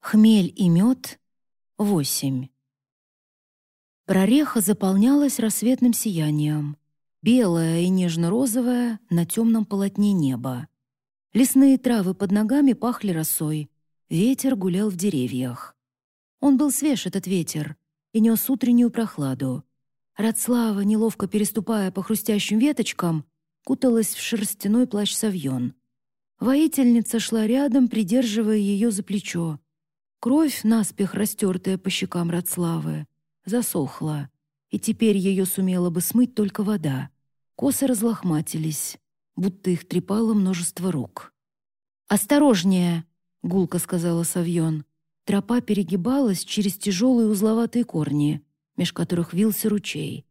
Хмель и мед — восемь. Прореха заполнялась рассветным сиянием, белая и нежно-розовая на темном полотне неба. Лесные травы под ногами пахли росой, ветер гулял в деревьях. Он был свеж, этот ветер, и нес утреннюю прохладу. Радслава, неловко переступая по хрустящим веточкам, куталась в шерстяной плащ Савьон. Воительница шла рядом, придерживая ее за плечо. Кровь, наспех растертая по щекам Радславы, засохла, и теперь ее сумела бы смыть только вода. Косы разлохматились, будто их трепало множество рук. «Осторожнее!» — гулко сказала Савьон. Тропа перегибалась через тяжелые узловатые корни, меж которых вился ручей.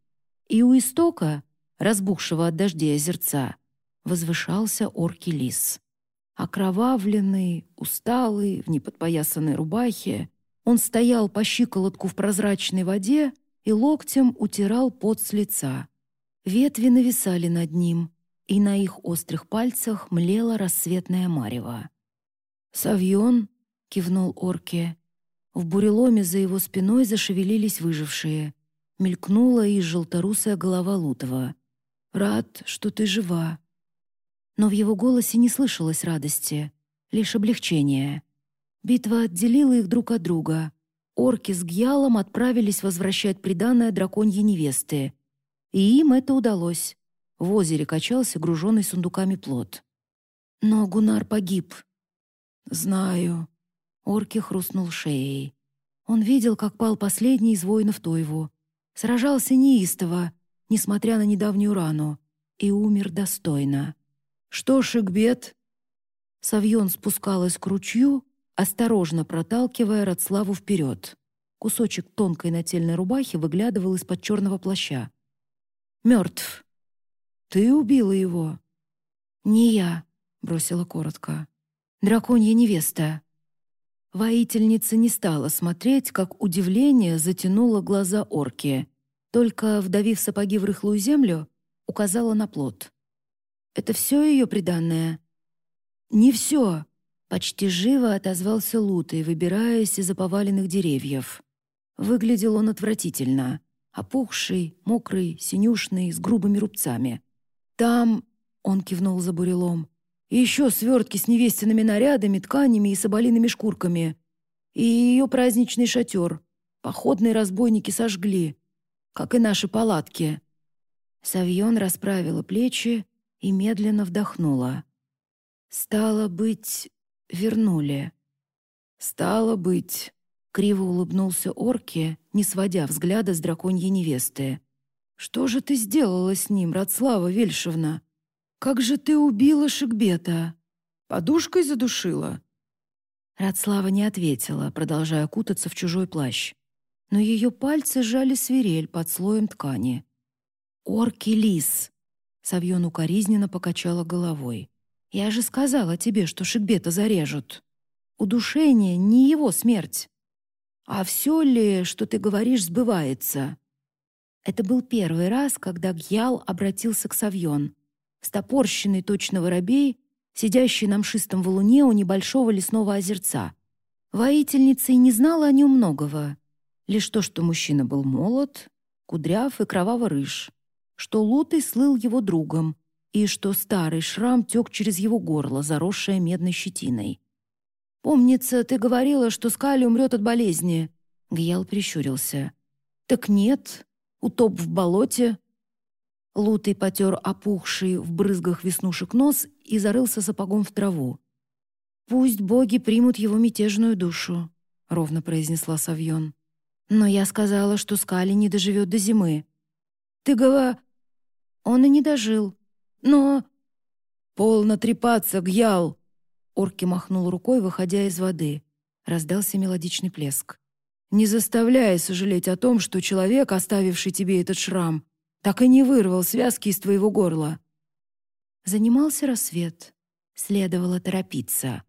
И у истока, разбухшего от дождей озерца, возвышался оркий лис. Окровавленный, усталый, в неподпоясанной рубахе, он стоял по щиколотку в прозрачной воде и локтем утирал пот с лица. Ветви нависали над ним, и на их острых пальцах млела рассветная марево. «Савьон», — кивнул орке, в буреломе за его спиной зашевелились выжившие. Мелькнула и желторусая голова Лутова. «Рад, что ты жива», но в его голосе не слышалось радости, лишь облегчение. Битва отделила их друг от друга. Орки с Гьялом отправились возвращать приданное драконьей невесты. И им это удалось. В озере качался груженный сундуками плод. Но Гунар погиб. «Знаю». Орки хрустнул шеей. Он видел, как пал последний из воинов Тойву. Сражался неистово, несмотря на недавнюю рану, и умер достойно. «Что, Шикбет?» Савьон спускалась к ручью, осторожно проталкивая Радславу вперед. Кусочек тонкой нательной рубахи выглядывал из-под черного плаща. «Мертв. Ты убила его?» «Не я», — бросила коротко. «Драконья невеста». Воительница не стала смотреть, как удивление затянуло глаза орки, только, вдавив сапоги в рыхлую землю, указала на плод. Это все ее приданное?» «Не все», — почти живо отозвался Лутый, выбираясь из-за поваленных деревьев. Выглядел он отвратительно. Опухший, мокрый, синюшный, с грубыми рубцами. «Там...» — он кивнул за бурелом. «Еще свертки с невестиными нарядами, тканями и соболиными шкурками. И ее праздничный шатер. Походные разбойники сожгли, как и наши палатки». Савьон расправила плечи и медленно вдохнула. «Стало быть, вернули». «Стало быть», — криво улыбнулся Орке, не сводя взгляда с драконьей невесты. «Что же ты сделала с ним, Радслава Вельшевна? Как же ты убила Шикбета? Подушкой задушила?» Радслава не ответила, продолжая кутаться в чужой плащ. Но ее пальцы сжали свирель под слоем ткани. «Орки лис!» Савьон укоризненно покачала головой. «Я же сказала тебе, что Шикбета зарежут. Удушение — не его смерть. А все ли, что ты говоришь, сбывается?» Это был первый раз, когда Гьял обратился к Савьон. Стопорщенный точно воробей, сидящий на мшистом валуне у небольшого лесного озерца. Воительница и не знала о нем многого. Лишь то, что мужчина был молод, кудряв и кроваво-рыж что Лутый слыл его другом и что старый шрам тек через его горло, заросшее медной щетиной. «Помнится, ты говорила, что Скали умрет от болезни». Гьял прищурился. «Так нет, утоп в болоте». Лутый потер опухший в брызгах веснушек нос и зарылся сапогом в траву. «Пусть боги примут его мятежную душу», — ровно произнесла Савьон. «Но я сказала, что Скали не доживет до зимы». «Ты гова...» Он и не дожил. Но... «Полно трепаться, Гьял!» Орки махнул рукой, выходя из воды. Раздался мелодичный плеск. «Не заставляй сожалеть о том, что человек, оставивший тебе этот шрам, так и не вырвал связки из твоего горла». Занимался рассвет. Следовало торопиться.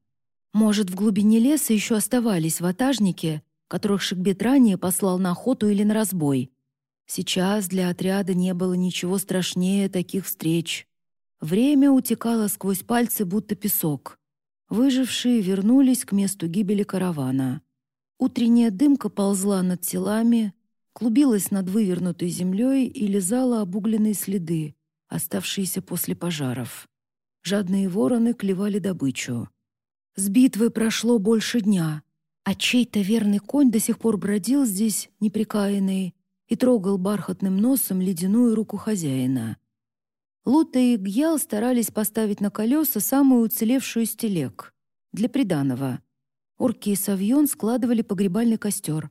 Может, в глубине леса еще оставались ватажники, которых Шикбет ранее послал на охоту или на разбой. Сейчас для отряда не было ничего страшнее таких встреч. Время утекало сквозь пальцы, будто песок. Выжившие вернулись к месту гибели каравана. Утренняя дымка ползла над телами, клубилась над вывернутой землей и лизала обугленные следы, оставшиеся после пожаров. Жадные вороны клевали добычу. С битвы прошло больше дня, а чей-то верный конь до сих пор бродил здесь, неприкаянный, и трогал бархатным носом ледяную руку хозяина. Лута и Гьял старались поставить на колеса самую уцелевшую из телег для приданого. Орки и Савьон складывали погребальный костер.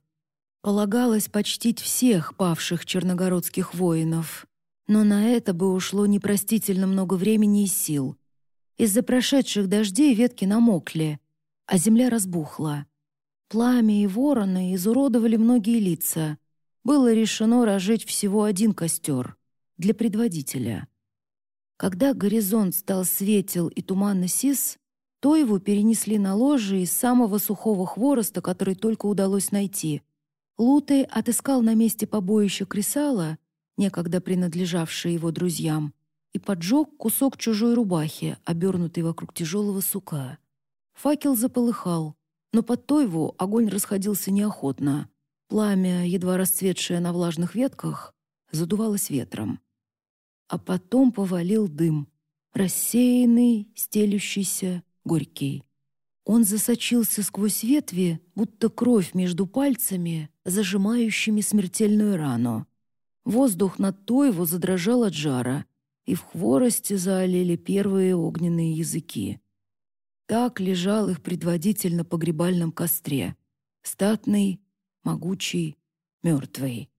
Полагалось почтить всех павших черногородских воинов, но на это бы ушло непростительно много времени и сил. Из-за прошедших дождей ветки намокли, а земля разбухла. Пламя и вороны изуродовали многие лица. Было решено разжечь всего один костер для предводителя. Когда горизонт стал светел и туманно сис, то его перенесли на ложе из самого сухого хвороста, который только удалось найти. Лутай отыскал на месте побоища кресала, некогда принадлежавшее его друзьям, и поджег кусок чужой рубахи, обернутый вокруг тяжелого сука. Факел заполыхал, но под Тойву огонь расходился неохотно. Пламя, едва расцветшее на влажных ветках, задувалось ветром. А потом повалил дым, рассеянный, стелющийся, горький. Он засочился сквозь ветви, будто кровь между пальцами, зажимающими смертельную рану. Воздух над Тойву задрожал от жара, и в хворости заолели первые огненные языки. Так лежал их предводитель на погребальном костре. Статный, могучий, мертвый.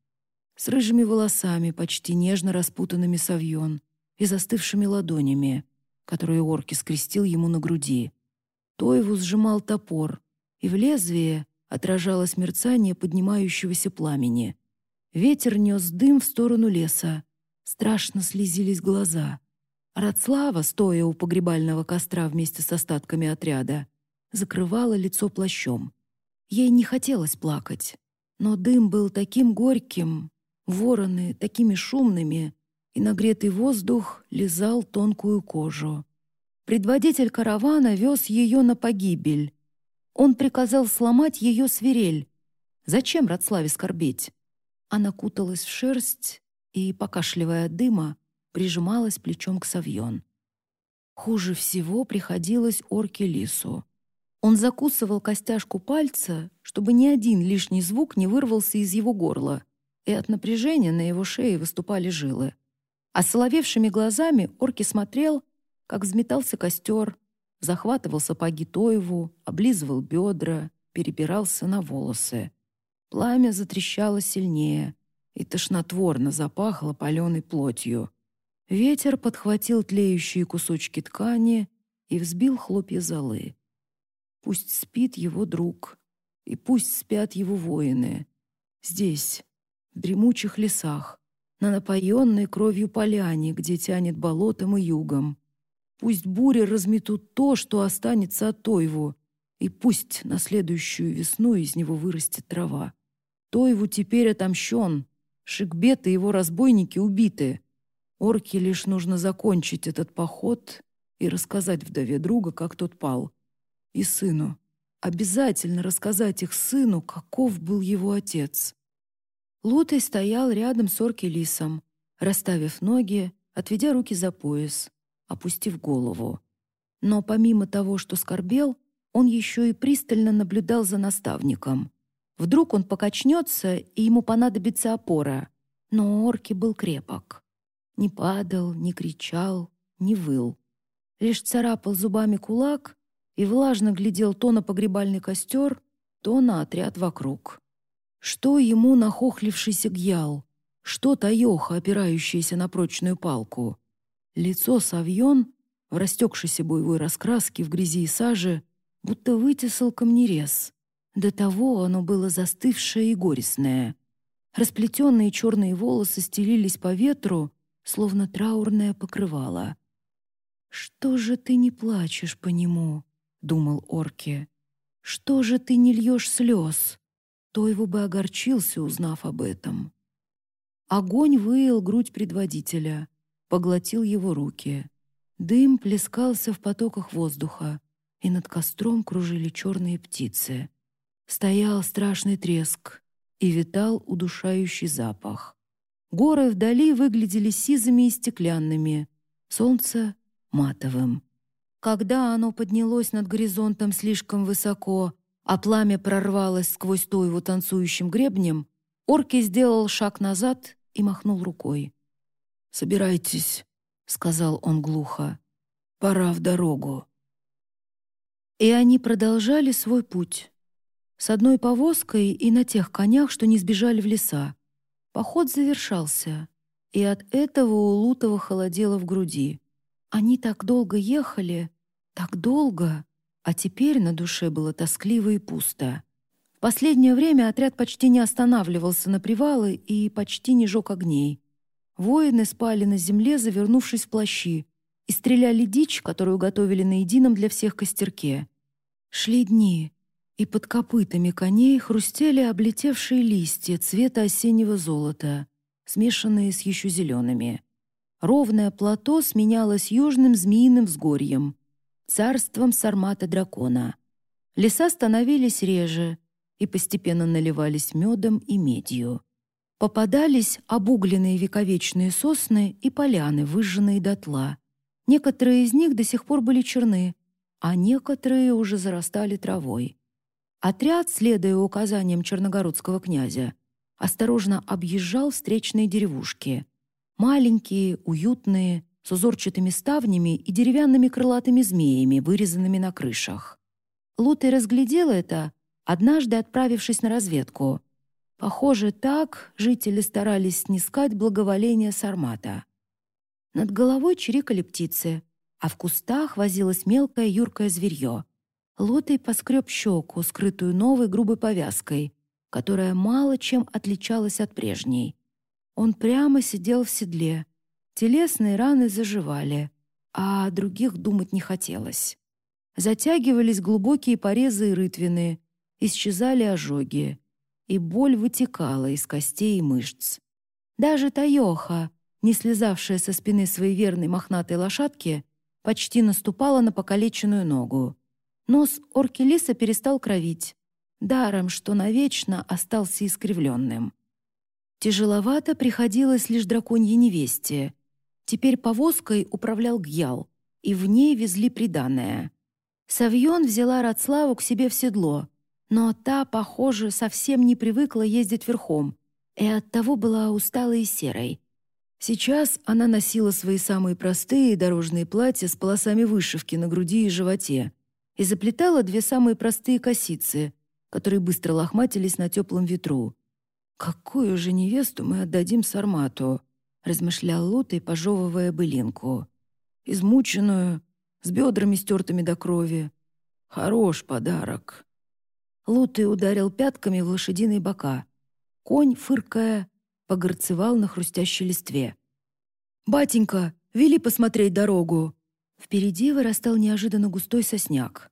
С рыжими волосами, почти нежно распутанными совьон, и застывшими ладонями, которые орки скрестил ему на груди. Тойву сжимал топор, и в лезвие отражалось мерцание поднимающегося пламени. Ветер нес дым в сторону леса, Страшно слезились глаза. Радслава, стоя у погребального костра вместе с остатками отряда, закрывала лицо плащом. Ей не хотелось плакать, но дым был таким горьким, вороны такими шумными, и нагретый воздух лизал тонкую кожу. Предводитель каравана вез ее на погибель. Он приказал сломать ее свирель. Зачем Радславе скорбеть? Она куталась в шерсть, и, покашливая от дыма, прижималась плечом к Савьон. Хуже всего приходилось орке Лису. Он закусывал костяшку пальца, чтобы ни один лишний звук не вырвался из его горла, и от напряжения на его шее выступали жилы. А соловевшими глазами орки смотрел, как взметался костер, захватывал сапоги Тоеву, облизывал бедра, перебирался на волосы. Пламя затрещало сильнее — и тошнотворно запахло паленой плотью. Ветер подхватил тлеющие кусочки ткани и взбил хлопья золы. Пусть спит его друг, и пусть спят его воины. Здесь, в дремучих лесах, на напоенной кровью поляне, где тянет болотом и югом. Пусть бури разметут то, что останется от Тойву, и пусть на следующую весну из него вырастет трава. Тойву теперь отомщен, Шикбет и его разбойники убиты. Орке лишь нужно закончить этот поход и рассказать вдове друга, как тот пал. И сыну. Обязательно рассказать их сыну, каков был его отец. Лутай стоял рядом с Орки-Лисом, расставив ноги, отведя руки за пояс, опустив голову. Но помимо того, что скорбел, он еще и пристально наблюдал за наставником. Вдруг он покачнется, и ему понадобится опора. Но Орки был крепок. Не падал, не кричал, не выл. Лишь царапал зубами кулак и влажно глядел то на погребальный костер, то на отряд вокруг. Что ему нахохлившийся гьял? Что таёха, опирающаяся на прочную палку? Лицо Савьон, в растекшейся боевой раскраске в грязи и саже, будто вытесал камнерез — до того оно было застывшее и горестное. Расплетенные черные волосы стелились по ветру, словно траурное покрывало. «Что же ты не плачешь по нему?» — думал Орки. «Что же ты не льешь слез?» То его бы огорчился, узнав об этом. Огонь выел грудь предводителя, поглотил его руки. Дым плескался в потоках воздуха, и над костром кружили черные птицы — стоял страшный треск и витал удушающий запах. Горы вдали выглядели сизыми и стеклянными, солнце — матовым. Когда оно поднялось над горизонтом слишком высоко, а пламя прорвалось сквозь то его танцующим гребнем, Орки сделал шаг назад и махнул рукой. «Собирайтесь», — сказал он глухо. «Пора в дорогу». И они продолжали свой путь. С одной повозкой и на тех конях, что не сбежали в леса. Поход завершался, и от этого у Лутова холодело в груди. Они так долго ехали, так долго, а теперь на душе было тоскливо и пусто. В последнее время отряд почти не останавливался на привалы и почти не жег огней. Воины спали на земле, завернувшись в плащи, и стреляли дичь, которую готовили на едином для всех костерке. Шли дни, и под копытами коней хрустели облетевшие листья цвета осеннего золота, смешанные с еще зелеными. Ровное плато сменялось южным змеиным взгорьем, царством сармата-дракона. Леса становились реже и постепенно наливались медом и медью. Попадались обугленные вековечные сосны и поляны, выжженные дотла. Некоторые из них до сих пор были черны, а некоторые уже зарастали травой. Отряд, следуя указаниям черногородского князя, осторожно объезжал встречные деревушки. Маленькие, уютные, с узорчатыми ставнями и деревянными крылатыми змеями, вырезанными на крышах. Лутай разглядел это, однажды отправившись на разведку. Похоже, так жители старались снискать благоволение Сармата. Над головой чирикали птицы, а в кустах возилось мелкое юркое зверье. Лотай поскреб щеку, скрытую новой грубой повязкой, которая мало чем отличалась от прежней. Он прямо сидел в седле. Телесные раны заживали, а о других думать не хотелось. Затягивались глубокие порезы и рытвины, исчезали ожоги, и боль вытекала из костей и мышц. Даже Таёха, не слезавшая со спины своей верной мохнатой лошадки, почти наступала на покалеченную ногу. Нос орки лиса перестал кровить, даром, что навечно остался искривленным. Тяжеловато приходилось лишь драконье невесте. Теперь повозкой управлял Гьял, и в ней везли приданное. Савьон взяла Радславу к себе в седло, но та, похоже, совсем не привыкла ездить верхом, и оттого была усталой и серой. Сейчас она носила свои самые простые дорожные платья с полосами вышивки на груди и животе и заплетала две самые простые косицы, которые быстро лохматились на теплом ветру. «Какую же невесту мы отдадим Сармату?» — размышлял Лотай, пожевывая былинку. «Измученную, с бедрами стертыми до крови. Хорош подарок». Лутай ударил пятками в лошадиные бока. Конь, фыркая, погорцевал на хрустящей листве. «Батенька, вели посмотреть дорогу!» Впереди вырастал неожиданно густой сосняк.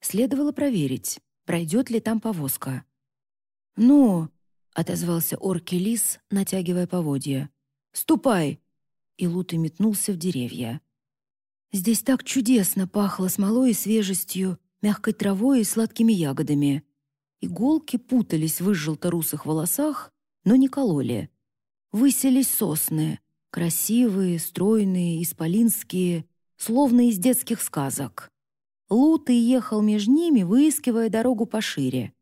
Следовало проверить, пройдет ли там повозка. «Ну, отозвался орки лис, натягивая поводья. «Ступай!» И Лута метнулся в деревья. Здесь так чудесно пахло смолой и свежестью, мягкой травой и сладкими ягодами. Иголки путались в желторусых волосах, но не кололи. Выселись сосны, красивые, стройные, исполинские, словно из детских сказок. Лута ехал между ними, выискивая дорогу пошире.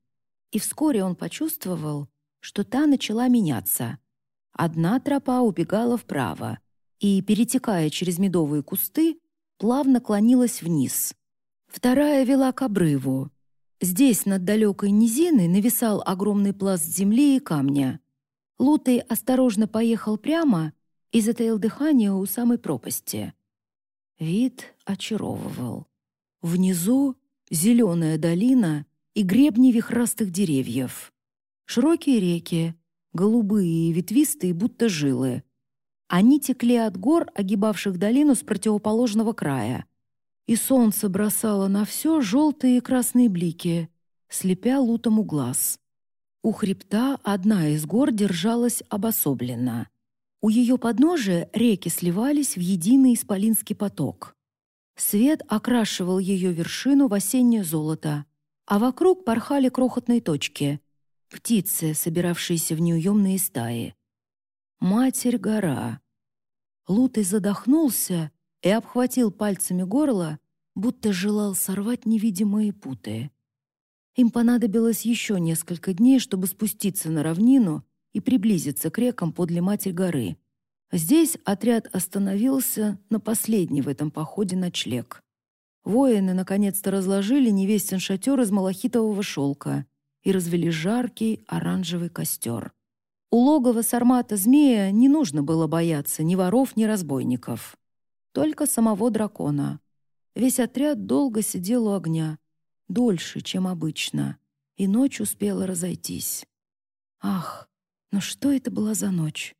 И вскоре он почувствовал, что та начала меняться. Одна тропа убегала вправо и, перетекая через медовые кусты, плавно клонилась вниз. Вторая вела к обрыву. Здесь, над далекой низиной, нависал огромный пласт земли и камня. Лутый осторожно поехал прямо и затаил дыхание у самой пропасти. Вид очаровывал. Внизу — зеленая долина и гребни вихрастых деревьев. Широкие реки, голубые и ветвистые, будто жилы. Они текли от гор, огибавших долину с противоположного края. И солнце бросало на все желтые и красные блики, слепя лутому глаз. У хребта одна из гор держалась обособленно. У ее подножия реки сливались в единый исполинский поток. Свет окрашивал ее вершину в осеннее золото, а вокруг порхали крохотные точки — птицы, собиравшиеся в неуемные стаи. Матерь-гора. Лутый задохнулся и обхватил пальцами горло, будто желал сорвать невидимые путы. Им понадобилось еще несколько дней, чтобы спуститься на равнину и приблизиться к рекам подле Матерь горы. Здесь отряд остановился на последний в этом походе ночлег. Воины наконец-то разложили невестин шатер из малахитового шелка и развели жаркий оранжевый костер. У логова сармата змея не нужно было бояться ни воров, ни разбойников. Только самого дракона. Весь отряд долго сидел у огня, дольше, чем обычно, и ночь успела разойтись. Ах, но что это была за ночь?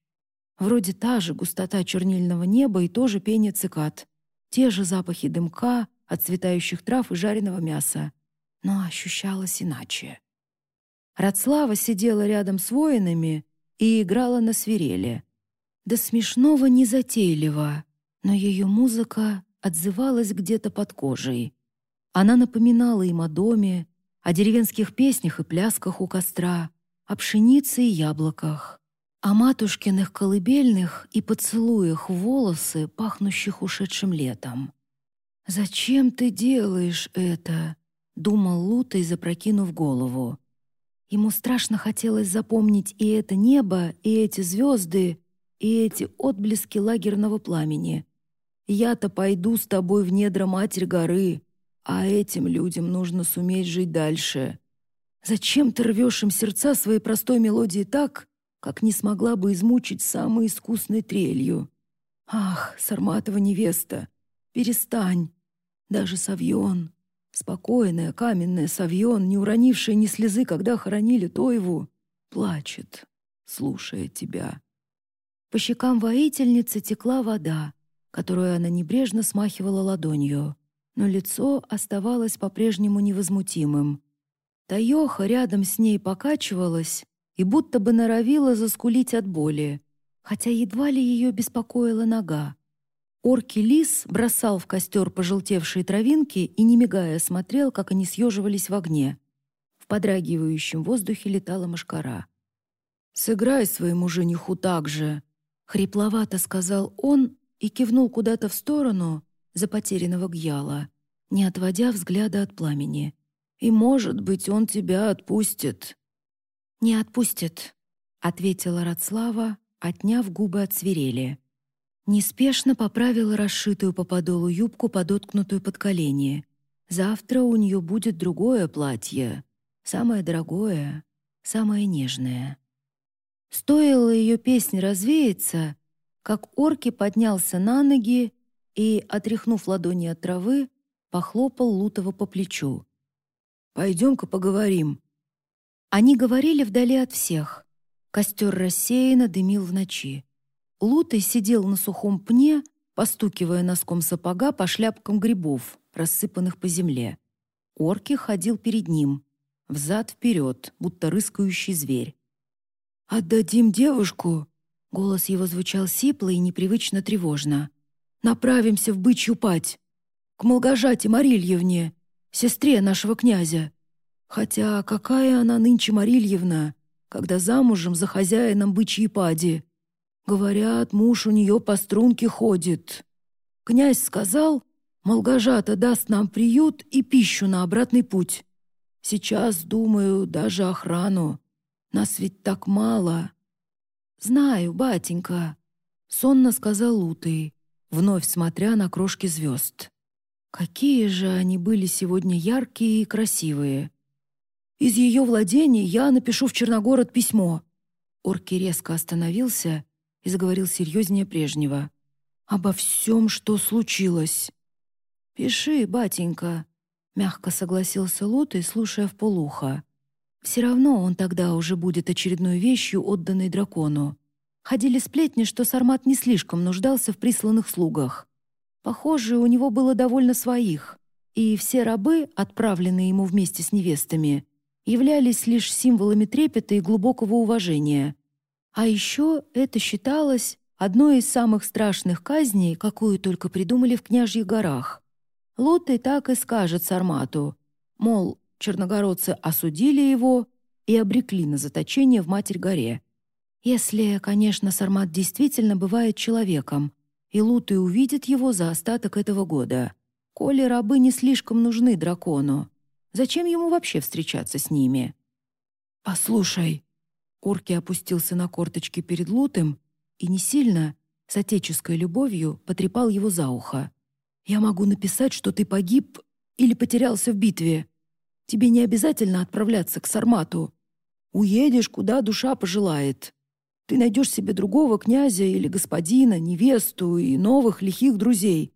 Вроде та же густота чернильного неба и тоже пение цикад, те же запахи дымка, отцветающих трав и жареного мяса, но ощущалось иначе. Радслава сидела рядом с воинами и играла на свирели. До смешного незатейливо, но ее музыка отзывалась где-то под кожей. Она напоминала им о доме, о деревенских песнях и плясках у костра, о пшенице и яблоках, о матушкиных колыбельных и поцелуях волосы, пахнущих ушедшим летом. «Зачем ты делаешь это?» — думал Лутай, запрокинув голову. Ему страшно хотелось запомнить и это небо, и эти звезды, и эти отблески лагерного пламени. «Я-то пойду с тобой в недра Матерь горы, а этим людям нужно суметь жить дальше. Зачем ты рвешь им сердца своей простой мелодии так, как не смогла бы измучить самой искусной трелью? Ах, Сарматова невеста, перестань. Даже Савьон, спокойная, каменная Савьон, не уронившая ни слезы, когда хоронили Тоеву, плачет, слушая тебя. По щекам воительницы текла вода, которую она небрежно смахивала ладонью но лицо оставалось по-прежнему невозмутимым. Таёха рядом с ней покачивалась и будто бы норовила заскулить от боли, хотя едва ли ее беспокоила нога. Орки лис бросал в костер пожелтевшие травинки и, не мигая, смотрел, как они съеживались в огне. В подрагивающем воздухе летала мошкара. «Сыграй своему жениху так же!» — хрипловато сказал он и кивнул куда-то в сторону, за потерянного Гьяла, не отводя взгляда от пламени. «И, может быть, он тебя отпустит». «Не отпустит», — ответила Радслава, отняв губы от свирели. Неспешно поправила расшитую по подолу юбку, подоткнутую под колени. Завтра у нее будет другое платье, самое дорогое, самое нежное. Стоило ее песне развеяться, как орки поднялся на ноги и, отряхнув ладони от травы, похлопал Лутова по плечу. «Пойдем-ка поговорим». Они говорили вдали от всех. Костер рассеянно дымил в ночи. Лутый сидел на сухом пне, постукивая носком сапога по шляпкам грибов, рассыпанных по земле. Орки ходил перед ним, взад-вперед, будто рыскающий зверь. «Отдадим девушку!» Голос его звучал сипло и непривычно тревожно направимся в бычью пать, к Молгожате Марильевне, сестре нашего князя. Хотя какая она нынче Марильевна, когда замужем за хозяином бычьей пади? Говорят, муж у нее по струнке ходит. Князь сказал, Молгожата даст нам приют и пищу на обратный путь. Сейчас, думаю, даже охрану. Нас ведь так мало. Знаю, батенька, — сонно сказал Лутый вновь смотря на крошки звезд. Какие же они были сегодня яркие и красивые. Из ее владений я напишу в Черногород письмо. Орки резко остановился и заговорил серьезнее прежнего. Обо всем, что случилось. «Пиши, батенька», — мягко согласился Лотый, слушая в полухо. «Все равно он тогда уже будет очередной вещью, отданной дракону. Ходили сплетни, что Сармат не слишком нуждался в присланных слугах. Похоже, у него было довольно своих, и все рабы, отправленные ему вместе с невестами, являлись лишь символами трепета и глубокого уважения. А еще это считалось одной из самых страшных казней, какую только придумали в княжьих горах. Лотый так и скажет Сармату, мол, черногородцы осудили его и обрекли на заточение в Матерь-горе. Если, конечно, Сармат действительно бывает человеком, и Луты увидит его за остаток этого года. Коли рабы не слишком нужны дракону, зачем ему вообще встречаться с ними? «Послушай», Орки опустился на корточки перед Лутым и не сильно, с отеческой любовью, потрепал его за ухо. «Я могу написать, что ты погиб или потерялся в битве. Тебе не обязательно отправляться к Сармату. Уедешь, куда душа пожелает. Ты найдешь себе другого князя или господина, невесту и новых лихих друзей.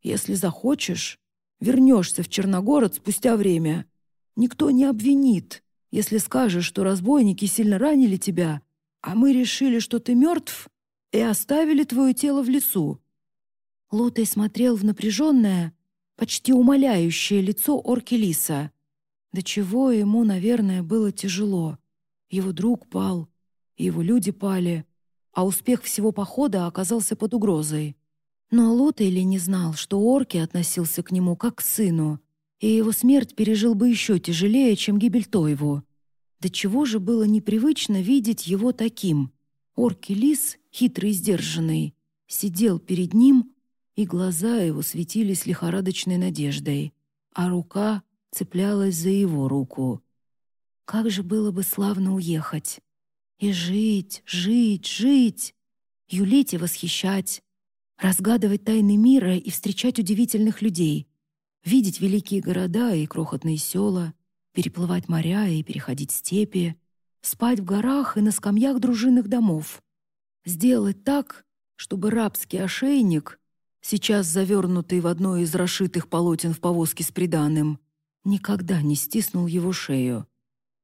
Если захочешь, вернешься в Черногород спустя время. Никто не обвинит, если скажешь, что разбойники сильно ранили тебя, а мы решили, что ты мертв, и оставили твое тело в лесу». Лутай смотрел в напряженное, почти умоляющее лицо орки Лиса. До чего ему, наверное, было тяжело. Его друг пал, его люди пали, а успех всего похода оказался под угрозой. Но Лутейли не знал, что орки относился к нему как к сыну, и его смерть пережил бы еще тяжелее, чем гибель Тойву. До чего же было непривычно видеть его таким? Орки-лис, хитрый и сдержанный, сидел перед ним, и глаза его светились лихорадочной надеждой, а рука цеплялась за его руку. Как же было бы славно уехать! И жить, жить, жить! Юлить и восхищать, разгадывать тайны мира и встречать удивительных людей, видеть великие города и крохотные села, переплывать моря и переходить степи, спать в горах и на скамьях дружинных домов. Сделать так, чтобы рабский ошейник, сейчас завернутый в одно из расшитых полотен в повозке с приданым, никогда не стиснул его шею.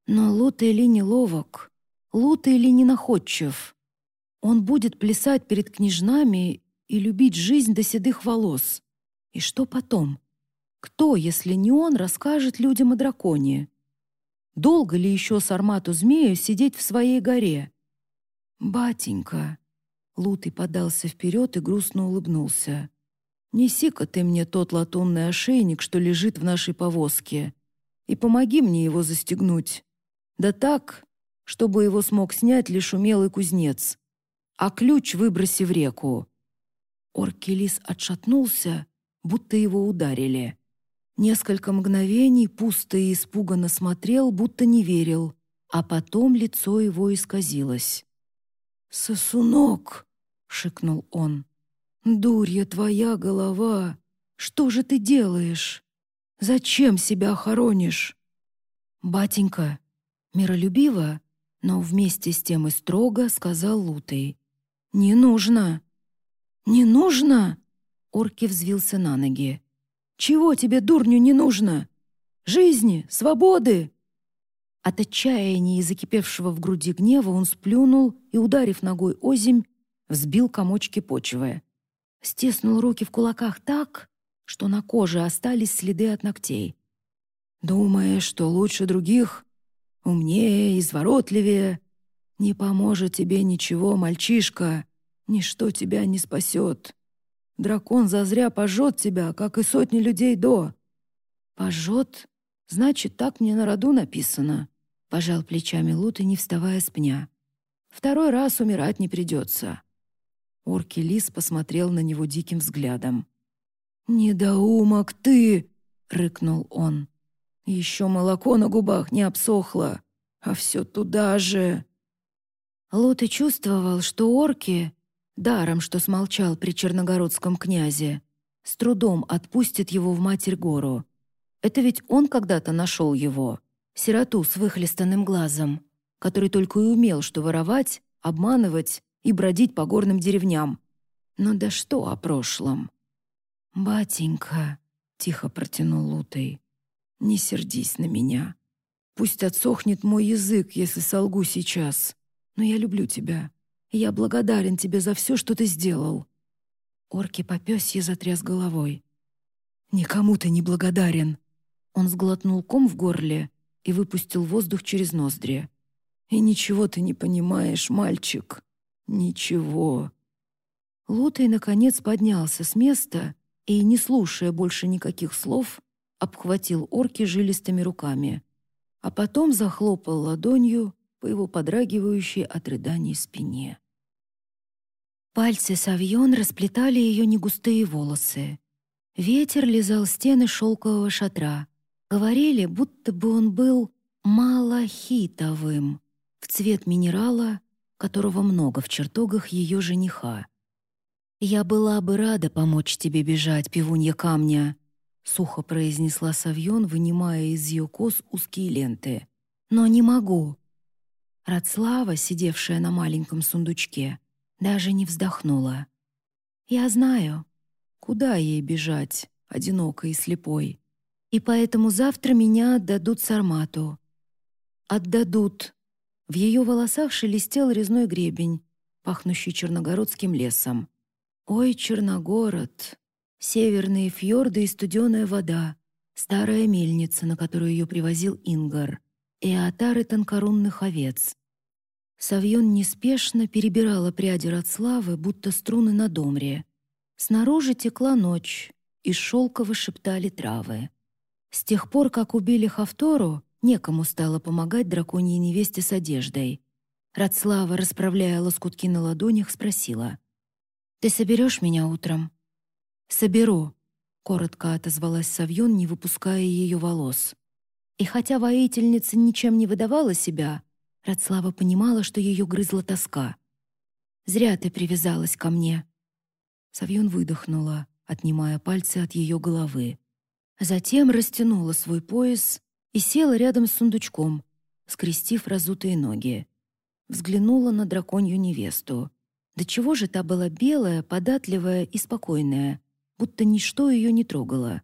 Но Лута или не ловок, Лута или не находчив. Он будет плясать перед княжнами и любить жизнь до седых волос. И что потом? Кто, если не он, расскажет людям о драконе? Долго ли еще Сармату змею сидеть в своей горе? «Батенька!» Лутый подался вперед и грустно улыбнулся. «Неси-ка ты мне тот латунный ошейник, что лежит в нашей повозке, и помоги мне его застегнуть. Да так, чтобы его смог снять лишь умелый кузнец, а ключ выброси в реку». Оркелис отшатнулся, будто его ударили. Несколько мгновений пусто и испуганно смотрел, будто не верил, а потом лицо его исказилось. «Сосунок!» — шикнул он. «Дурья твоя голова! Что же ты делаешь? Зачем себя хоронишь?» «Батенька!» Миролюбиво, но вместе с тем и строго сказал Лутый. «Не нужно!» «Не нужно?» Орки взвился на ноги. Чего тебе, дурню, не нужно? Жизни, свободы!» От отчаяния и закипевшего в груди гнева он сплюнул и, ударив ногой озимь, взбил комочки почвы. Стиснул руки в кулаках так, что на коже остались следы от ногтей. «Думая, что лучше других, умнее, изворотливее, не поможет тебе ничего, мальчишка, ничто тебя не спасет. Дракон зазря пожжет тебя, как и сотни людей до». «Пожжет? Значит, так мне на роду написано», — пожал плечами Лут и не вставая с пня. «Второй раз умирать не придется». Орки Лис посмотрел на него диким взглядом. «Недоумок ты!» — рыкнул он. «Еще молоко на губах не обсохло, а все туда же!» Лут и чувствовал, что орки даром, что смолчал при черногородском князе, с трудом отпустит его в Матерь-гору. Это ведь он когда-то нашел его, сироту с выхлестанным глазом, который только и умел что воровать, обманывать и бродить по горным деревням. Но да что о прошлом? «Батенька», — тихо протянул Лутый, — «не сердись на меня. Пусть отсохнет мой язык, если солгу сейчас, но я люблю тебя. Я благодарен тебе за все, что ты сделал». Орки попёсье затряс головой. «Никому ты не благодарен». Он сглотнул ком в горле и выпустил воздух через ноздри. «И ничего ты не понимаешь, мальчик. Ничего». Лутый, наконец, поднялся с места и, не слушая больше никаких слов, обхватил орки жилистыми руками. а потом захлопал ладонью по его подрагивающей от рыданий спине. Пальцы Савьон расплетали ее негустые волосы. Ветер лизал стены шелкового шатра. Говорили, будто бы он был малахитовым, в цвет минерала, которого много в чертогах ее жениха. «Я была бы рада помочь тебе бежать, пивунья камня», — сухо произнесла Савьон, вынимая из ее кос узкие ленты. «Но не могу». Радслава, сидевшая на маленьком сундучке, даже не вздохнула. «Я знаю, куда ей бежать, одинокой и слепой, и поэтому завтра меня отдадут Сармату». «Отдадут». В ее волосах шелестел резной гребень, пахнущий черногородским лесом. «Ой, Черногород! Северные фьорды и студеная вода, старая мельница, на которую ее привозил Ингар, и отары тонкорунных овец, Савьон неспешно перебирала пряди Радславы, будто струны на домре. Снаружи текла ночь, и шелково шептали травы. С тех пор, как убили Хавтору, некому стало помогать драконьей невесте с одеждой. Радслава, расправляя лоскутки на ладонях, спросила. «Ты соберешь меня утром?» «Соберу», — коротко отозвалась Савьон, не выпуская ее волос. И хотя воительница ничем не выдавала себя, Радслава понимала, что ее грызла тоска. «Зря ты привязалась ко мне». Савьон выдохнула, отнимая пальцы от ее головы. Затем растянула свой пояс и села рядом с сундучком, скрестив разутые ноги. Взглянула на драконью невесту. До чего же та была белая, податливая и спокойная, будто ничто ее не трогало.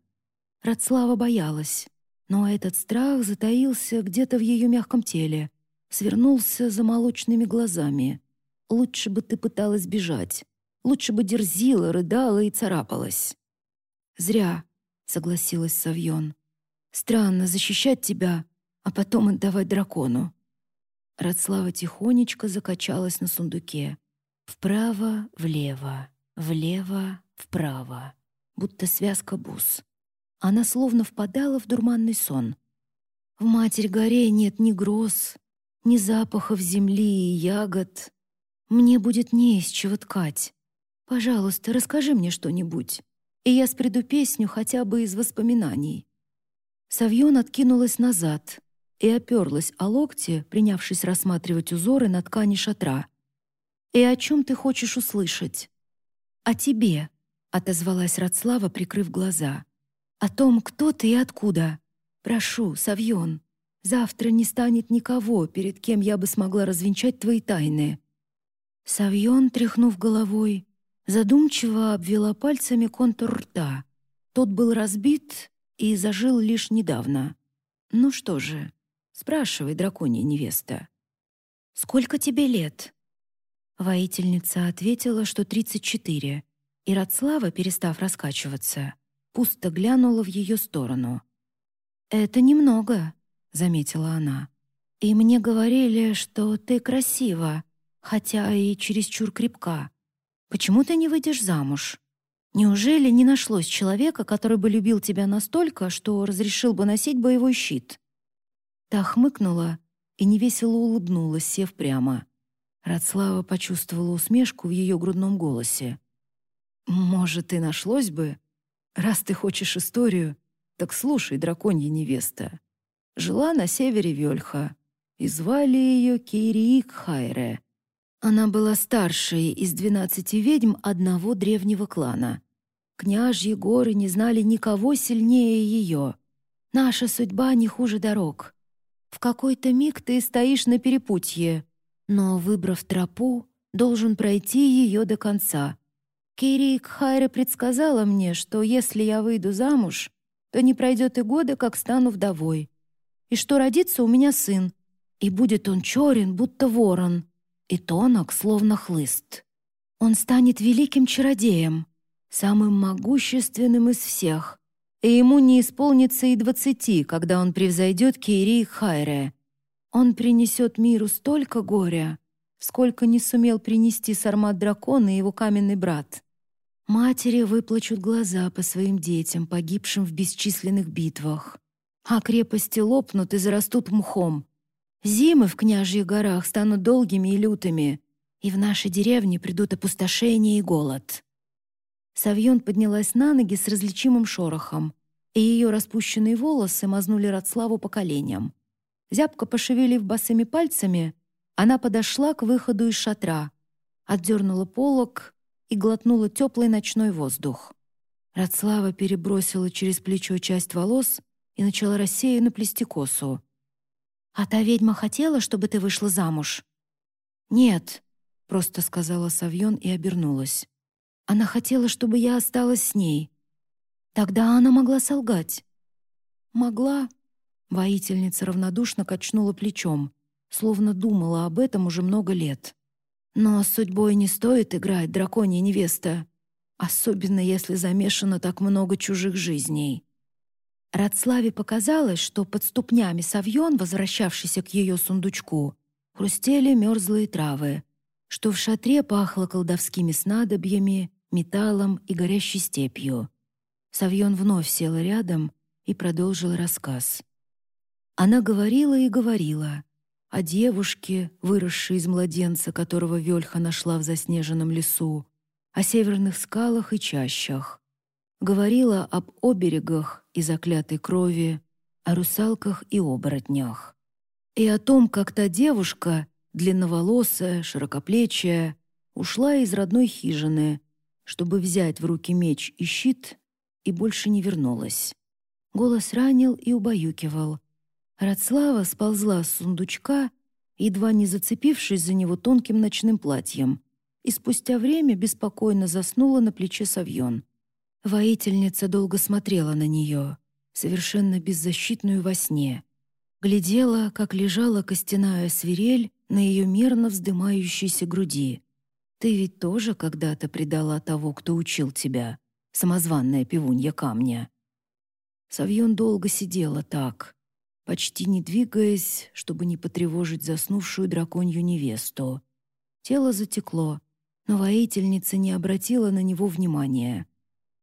Радслава боялась, но этот страх затаился где-то в ее мягком теле, свернулся за молочными глазами. Лучше бы ты пыталась бежать. Лучше бы дерзила, рыдала и царапалась. «Зря», — согласилась Савьон. «Странно защищать тебя, а потом отдавать дракону». Радслава тихонечко закачалась на сундуке. Вправо, влево, влево, вправо, будто связка бус. Она словно впадала в дурманный сон. В Матерь-горе нет ни гроз, ни запахов земли и ягод. Мне будет не из чего ткать. Пожалуйста, расскажи мне что-нибудь, и я спреду песню хотя бы из воспоминаний». Савьон откинулась назад и оперлась о локте, принявшись рассматривать узоры на ткани шатра. «И о чем ты хочешь услышать?» «О тебе», — отозвалась Радслава, прикрыв глаза. «О том, кто ты и откуда. Прошу, Савьон». Завтра не станет никого, перед кем я бы смогла развенчать твои тайны». Савьон, тряхнув головой, задумчиво обвела пальцами контур рта. Тот был разбит и зажил лишь недавно. «Ну что же, спрашивай, драконья невеста». «Сколько тебе лет?» Воительница ответила, что 34, и Радслава, перестав раскачиваться, пусто глянула в ее сторону. «Это немного», заметила она. «И мне говорили, что ты красива, хотя и чересчур крепка. Почему ты не выйдешь замуж? Неужели не нашлось человека, который бы любил тебя настолько, что разрешил бы носить боевой щит?» Та хмыкнула и невесело улыбнулась, сев прямо. Радслава почувствовала усмешку в ее грудном голосе. «Может, и нашлось бы? Раз ты хочешь историю, так слушай, драконья невеста жила на севере Вельха, и звали ее Кириик Хайре. Она была старшей из двенадцати ведьм одного древнего клана. Княжьи горы не знали никого сильнее ее. Наша судьба не хуже дорог. В какой-то миг ты стоишь на перепутье, но, выбрав тропу, должен пройти ее до конца. Кирик Хайре предсказала мне, что если я выйду замуж, то не пройдет и года, как стану вдовой и что родится у меня сын, и будет он черен, будто ворон, и тонок, словно хлыст. Он станет великим чародеем, самым могущественным из всех, и ему не исполнится и двадцати, когда он превзойдет Кейри Хайре. Он принесет миру столько горя, сколько не сумел принести Сармат-дракон и его каменный брат. Матери выплачут глаза по своим детям, погибшим в бесчисленных битвах. А крепости лопнут и зарастут мхом. Зимы в княжьих горах станут долгими и лютыми, и в нашей деревне придут опустошение и голод». Савьон поднялась на ноги с различимым шорохом, и ее распущенные волосы мазнули Радславу по коленям. Зябко пошевелив босыми пальцами, она подошла к выходу из шатра, отдернула полог и глотнула теплый ночной воздух. Радслава перебросила через плечо часть волос и начала рассеянно плести косу. «А та ведьма хотела, чтобы ты вышла замуж?» «Нет», — просто сказала Савьон и обернулась. Она хотела, чтобы я осталась с ней. Тогда она могла солгать. Могла. Воительница равнодушно качнула плечом, словно думала об этом уже много лет. Но с судьбой не стоит играть, драконья невеста, особенно если замешано так много чужих жизней. Радславе показалось, что под ступнями Савьон, возвращавшийся к ее сундучку, хрустели мерзлые травы, что в шатре пахло колдовскими снадобьями металлом и горящей степью. Савьон вновь села рядом и продолжил рассказ. Она говорила и говорила о девушке, выросшей из младенца, которого Вельха нашла в заснеженном лесу, о северных скалах и чащах. Говорила об оберегах и заклятой крови, о русалках и оборотнях. И о том, как та девушка, длинноволосая, широкоплечая, ушла из родной хижины, чтобы взять в руки меч и щит, и больше не вернулась. Голос ранил и убаюкивал. Радслава сползла с сундучка, едва не зацепившись за него тонким ночным платьем, и спустя время беспокойно заснула на плече Савьон. Воительница долго смотрела на нее, совершенно беззащитную во сне. Глядела, как лежала костяная свирель на ее мерно вздымающейся груди — ты ведь тоже когда-то предала того, кто учил тебя, самозванная пивунья камня. Савьон долго сидела так, почти не двигаясь, чтобы не потревожить заснувшую драконью невесту. Тело затекло, но воительница не обратила на него внимания.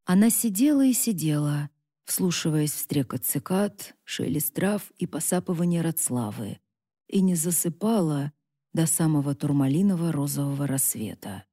Она сидела и сидела, вслушиваясь в стрекот цикад, шелест трав и посапывание Радславы, и не засыпала, до самого турмалиново-розового рассвета.